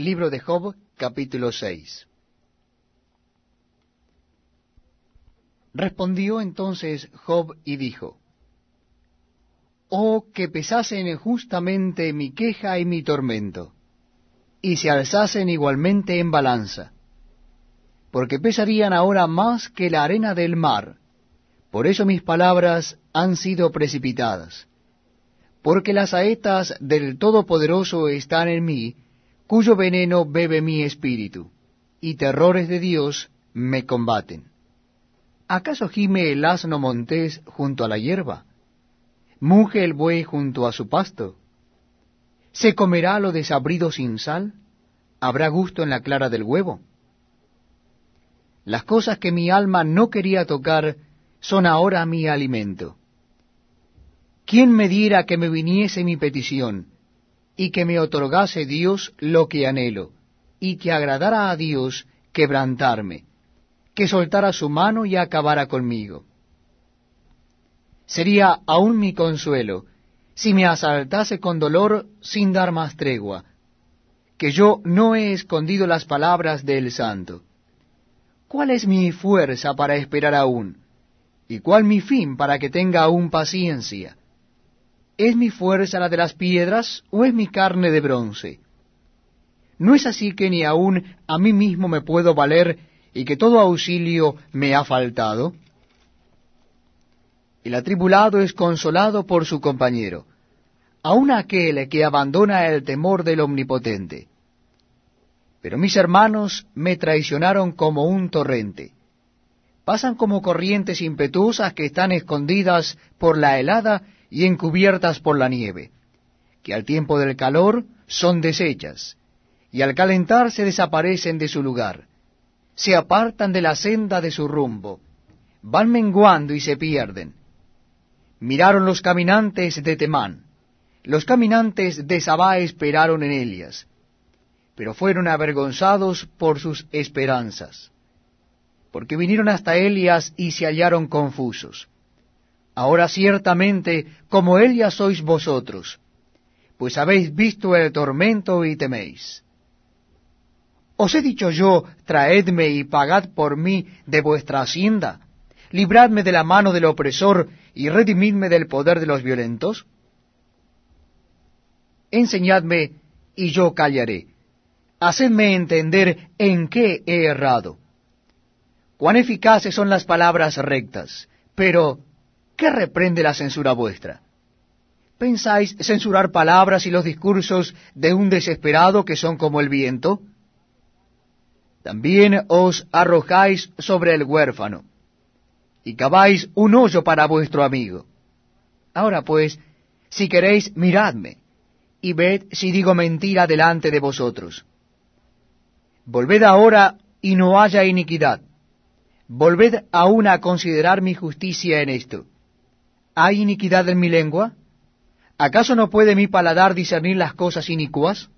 Libro de Job, capítulo 6. Respondió entonces Job y dijo, Oh, que pesasen justamente mi queja y mi tormento, y se alzasen igualmente en balanza, porque pesarían ahora más que la arena del mar, por eso mis palabras han sido precipitadas, porque las saetas del Todopoderoso están en mí, cuyo veneno bebe mi espíritu, y terrores de Dios me combaten. ¿Acaso gime el asno montés junto a la hierba? ¿Muge el buey junto a su pasto? ¿Se comerá lo desabrido sin sal? ¿Habrá gusto en la clara del huevo? Las cosas que mi alma no quería tocar son ahora mi alimento. ¿Quién me diera que me viniese mi petición, y que me otorgase Dios lo que anhelo, y que agradara a Dios quebrantarme, que soltara su mano y acabara conmigo. Sería aún mi consuelo si me asaltase con dolor sin dar más tregua, que yo no he escondido las palabras del santo. ¿Cuál es mi fuerza para esperar aún? ¿Y cuál mi fin para que tenga aún paciencia? ¿Es mi fuerza la de las piedras o es mi carne de bronce? ¿No es así que ni aún a mí mismo me puedo valer y que todo auxilio me ha faltado? El atribulado es consolado por su compañero, aun aquel que abandona el temor del Omnipotente. Pero mis hermanos me traicionaron como un torrente. Pasan como corrientes impetuosas que están escondidas por la helada y encubiertas por la nieve, que al tiempo del calor son deshechas, y al calentarse desaparecen de su lugar se apartan de la senda de su rumbo, van menguando y se pierden. Miraron los caminantes de Temán, los caminantes de Sabá esperaron en Elias, pero fueron avergonzados por sus esperanzas, porque vinieron hasta Elias y se hallaron confusos. Ahora ciertamente como Elias sois vosotros, pues habéis visto el tormento y teméis. ¿Os he dicho yo, traedme y pagad por mí de vuestra hacienda? Libradme de la mano del opresor y redimidme del poder de los violentos. Enseñadme y yo callaré. Hacedme entender en qué he errado. Cuán eficaces son las palabras rectas, pero ¿qué reprende la censura vuestra? ¿Pensáis censurar palabras y los discursos de un desesperado que son como el viento? También os arrojáis sobre el huérfano, y caváis un hoyo para vuestro amigo. Ahora pues, si queréis, miradme, y ved si digo mentira delante de vosotros. Volved ahora y no haya iniquidad. Volved aún a considerar mi justicia en esto. ¿Hay iniquidad en mi lengua? ¿Acaso no puede mi paladar discernir las cosas inicuas?